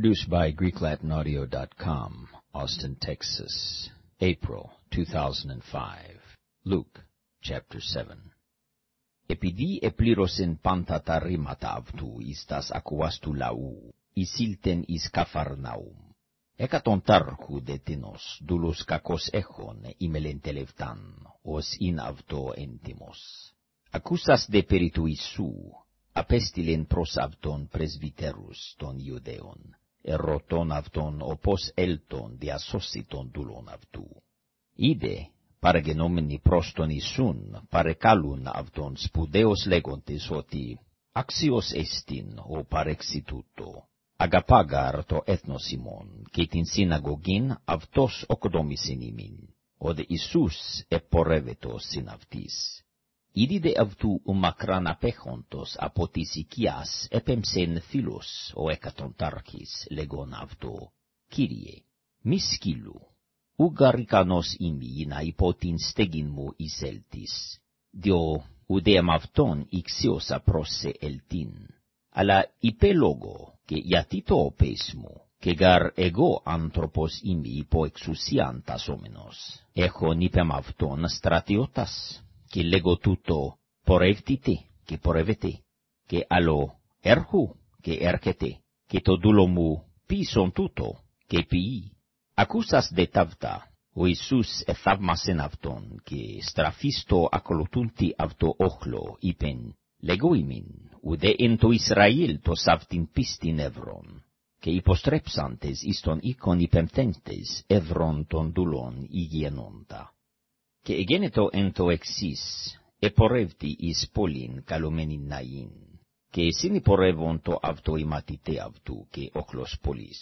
Produced by GreekLatinAudio.com, Austin, Texas, April 2005. Luke, chapter 7. Επειδή επλήρωσεν πάντα τα ρήματα αυτού εις τας ακουάς του λαού, εισήλτεν εις Καφαρναούμ. Έκατον τάρχου δε τίνος, δούλος κακός έχων, ημελεν τελευτάν, ως ειν αυτό έντιμος. Ακούσας δε περί του Ιησού, απέστειλεν προς αυτόν πρεσβυτερούς των Ιουδαίων, ερωτών αυτόν οπός έλτον διασώσει τον δούλον αυτού. Είδε, παραγενόμενοι προς τον Ιησούν, παρεκάλουν αυτόν σπουδαίος λέγοντες ότι αξιος εστιν ο παρεξιτούτο, αγαπάγαρ το έθνος ημών, και την συναγωγήν αυτός οκδόμησιν ημίν, οδε Ιησούς επορεύετος συν αυτής. Ήδη δε αυτού ο μακράν απέχοντος από της οικίας επέμψεν φίλος ο εκατοντάρχης λέγον αυτό, «Κύριε, μη σκύλου, ούγαρ ικανός είμαι να υπό την στέγην μου εισέλτης, διό ουδέαμ αυτόν ηξίωσα προς σε ελτήν, αλλά είπε λόγο, και γιατί το οπές μου, και γαρ εγώ άνθρωπος είμαι υπό εξουσίαν τασόμενος, έχον είπεμ αυτόν στρατιώτας, και λέγω τούτο πορεύτητε και πορεύεται, και άλλο έρχου και έρχεται, και το δούλο μου πείσον τούτο και ποιεί. Ακούσας δε ταύτα, ο Ιησούς εθαύμασεν αυτόν, και στραφίστο ακολουθούντι αυτό όχλο, είπεν, λέγω ημίν, ουδέ εν το Ισραήλ το σαυτιν πίστην ευρών, και υποστρέψαντες εις τον οίκον υπεμπτέντες ευρών των δούλων υγιενόντα και εγένετο εν το εξής, επορεύτη εις πόλην καλωμένην ναήν, και συνυπορεύον το αυτό η μαθητέ αυτού και όχλος πόλης,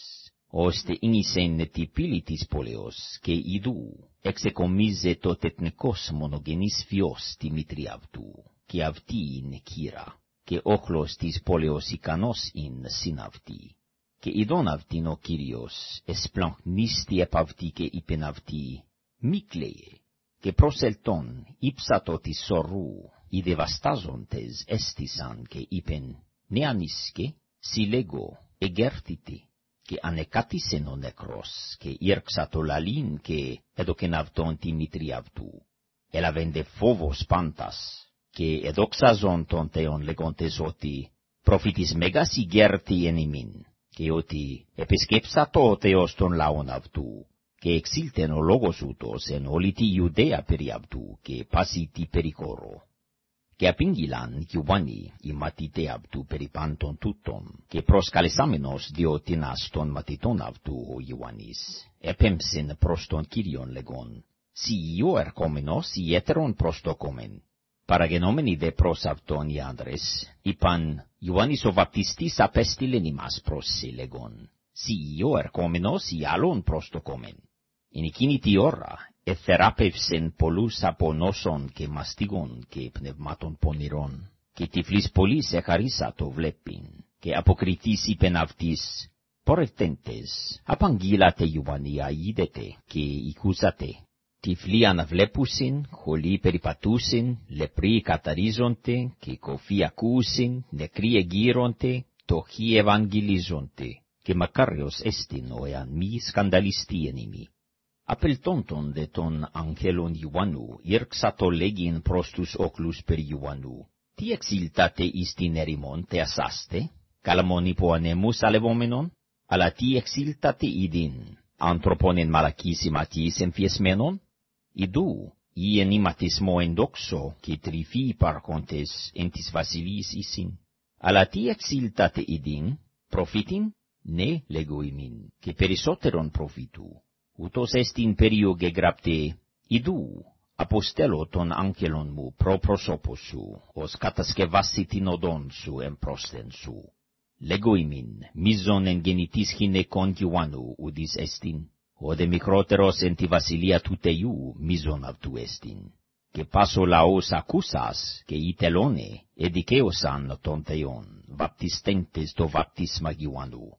ώστε ίνισεν τη πύλη της πόλεως, και ιδού εξεκομίζε το τετνικός μονογενής φιός τη μήτρη αυτού, και αυτή είναι κύρα, και όχλος της πόλεως ικανός είναι συν αυτή. Και ειδών αυτήν ο Κύριος, εσπλαγνίστη επ' αυτή και είπεν αυτή, μη κλαίε, και προσελτών ύψατο της σωρού, οι devastάζοντες έστησαν και είπεν, νεανίσκε, συλλέγω, εγέρθητε, και ανεκάτησεν ο νεκρός, και ήρξατο λαλήν και έδωκεν αυτόν τη μήτρη αυτού. Έλαβεν φόβος πάντας, και εδόξαζον τον Θεόν λέγοντες ότι προφήτης μέγας ηγέρθη εν ημίν, και ότι επισκέψατο ο Θεός τον λαόν αυτού, και εξήλτεν ο λόγος ούτως εν όλη τη Ιουδαία περί αυτού, και πάση τη περιχώρο. Και απήγγειλαν Ιωάννη οι μαθητέ αυτού περί πάντων τούτων, και προσκαλεσάμενος διότινας των μαθητών αυτού ο Ιωάννης, επέμψεν προς τον Κύριον λεγόν, «Σι Υιό ερχόμενος ή έτερον προς το κόμεν». Παραγενόμενοι δε προς αυτόν οι άντρες, είπαν, Ιωάννης ο βαπτιστής απέστειλεν ημάς προς σε λεγόν, «Σι Υιό ερχόμενος ή άλλον προς το κόμεν». In εκείνη τη ώρα εθεράπευσεν πολλούς από νόσων και μαστίγων και πνευμάτων πονηρών, και τυφλής πολλής εχαρίσα το βλέπειν, και αποκριτής είπεν αυτής, πορευτέντες, απαγγείλατε Ιωαννία είδετε και οικούσατε. Τυφλοί αναβλέπουσιν, χολοί περιπατούσιν, λεπροί καταρίζονται, και κοφοί ακούσιν, νεκροί εγείρονται, τοχοί ευαγγελίζονται, και μακάριος έστιν ο εάν μη σκανδαλιστή εν ημί. Απελτόντον δε τον αγγέλων Ιωάννου, ήρξατο λέγειν προς τους όκλους περί Ιωάννου, τι εξήλτατε εις την ερημόν τε ασάστε, καλαμόν υπό ανέμους αλευόμενον, αλλά τι εξήλτατε ειδήν, άνθρωπον εν μαλακής ηματής εμφιεσμένον, ειδού, ή εν ηματισμό εν δόξο, και τρυφή υπαρχόντες εν της βασιλείς εισιν. Αλλά τι εξήλτατε ειδήν, προφήτην, ναι, λέγω ημίν, και περισσότερον προφήτου, ούτως εστιν περίο γεγραπτε, ιδού, αποστέλω τον άγγελον μου προ προσώπου σου, ως κατασκευάσει την οδόν σου εμπρόσθεν σου. Λέγω ημίν, μίζον εν γεννητής γυναικών Ιωάννου ουδής εστιν, ο δε μικρότερος εν τη βασιλεία του Θεού μίζον αυτού εστιν. Και πάσο λαός ακούσας και οι τελώνε εδικαίωσαν τον Θεόν, βαπτιστέντες το βαπτίσμα Ιωάννου.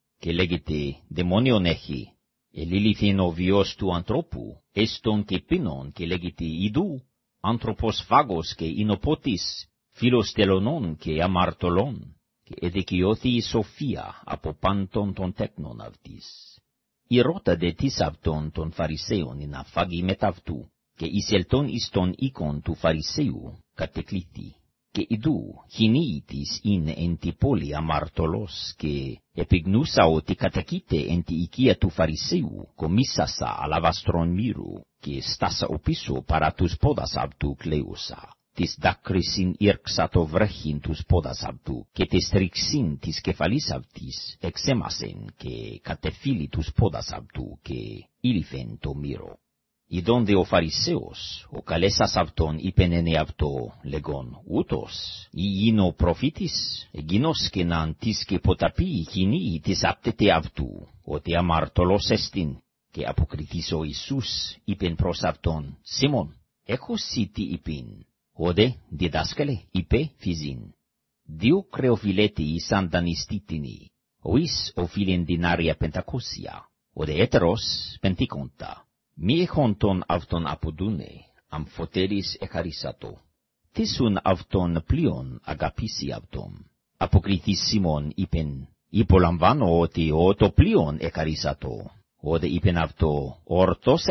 νομοί, Omiisin pedis, tisen agoracatimenis, ke prosfonusin alilis, alegi ivlisaminimin ke ukorchisaste, ethrinisamen ke uke clavsate, elilithengar Ioannis o baptistis mi eston arton, mi te pinoninon, ke legite demonion echi, elilithen o vios tu antropu, eston ke και είδου χινίτης ειν εν τη πόλη αμαρτωλός, και επιγνούσα ότι κατακείτε εν τη οικία του Φαρισαίου, κομίσασα αλαβαστρον μύρου, και στάσα οπίσω παρά τους πόδας αυτού κλαίουσα. Της δάκρυσιν ήρξα το βρέχιν τους πόδας αυτού, και της ρηξίν της κεφαλής αυτής εξέμασεν, και κατεφύλι τους πόδας αυτού, και ήλφεν το μύρο ειδόνδε ο Φαρισαίος, ο καλέσας αυτόν, είπεν εν αυτό, λεγόν, ούτος, ή είναι ο προφήτης, εγίνος και να αντίς και ποταπεί, χινή, της άπτεται αυτού, ότι αμαρτωλός εστίν, και αποκριθείς ο Ιησούς, είπεν προς αυτόν, Σίμων, έχω σύ τι είπεν, ότι διδάσκαλε, είπε, φυζήν, δύο κρεοφυλέτη ήσαν δανειστήτινοι, ο Ιησ οφείλεν δινάρια πεντακούσια, ότι έτερος. Μη έχουν τον αυτόν αποδούνε, αμφωτέρης εχαρίσατο. Τι σουν αυτόν πλοίον αγαπήσει αυτόν. Αποκριθεί Σίμων, είπεν, υπολαμβάνω ότι ο το πλοίον εχαρίσατο. Όδε είπεν αυτό, ορτός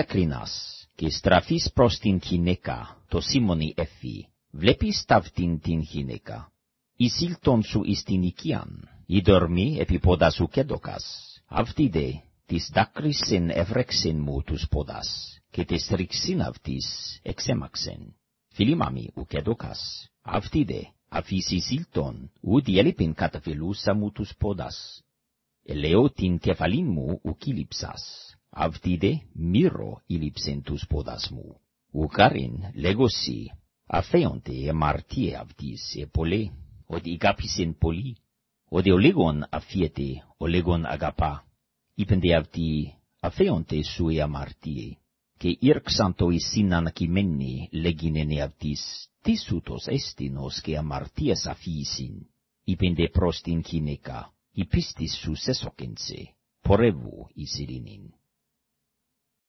και στραφείς προς την γυναίκα, το Σίμωνη εφή, βλέπεις ταυτήν την γυναίκα. Ισήλτον σου εις την οικίαν, η της δάκρυσιν εύρεξιν μου τους ποδάς, και της ρηξίν αυτής εξέμαξεν. Φιλίμαμι ουκέδοκας, αυτή δε, αφήσει σίλτον, ου διέλειπιν καταφυλούσα μου τους ποδάς. Ελέω την κεφαλήν μου ουκύλιψας, αυτή δε, μύρο ήλιψεν τους ποδάς μου. Ουκάριν, λέγωσι, αφέονται εμαρτίε αυτής επολέ, ότι αγάπησεν πολύ, ότι ο λίγον αφιέται, ο λίγον αγαπά od olegon afiete, olegon agapa, ipende avti afeonte sue amartie, che irxanto sinan cimenni leginene avtis, tisutos estinos che amartias afisin, ipende prostin cineca, ipistis su sesocense, porevu isirinin.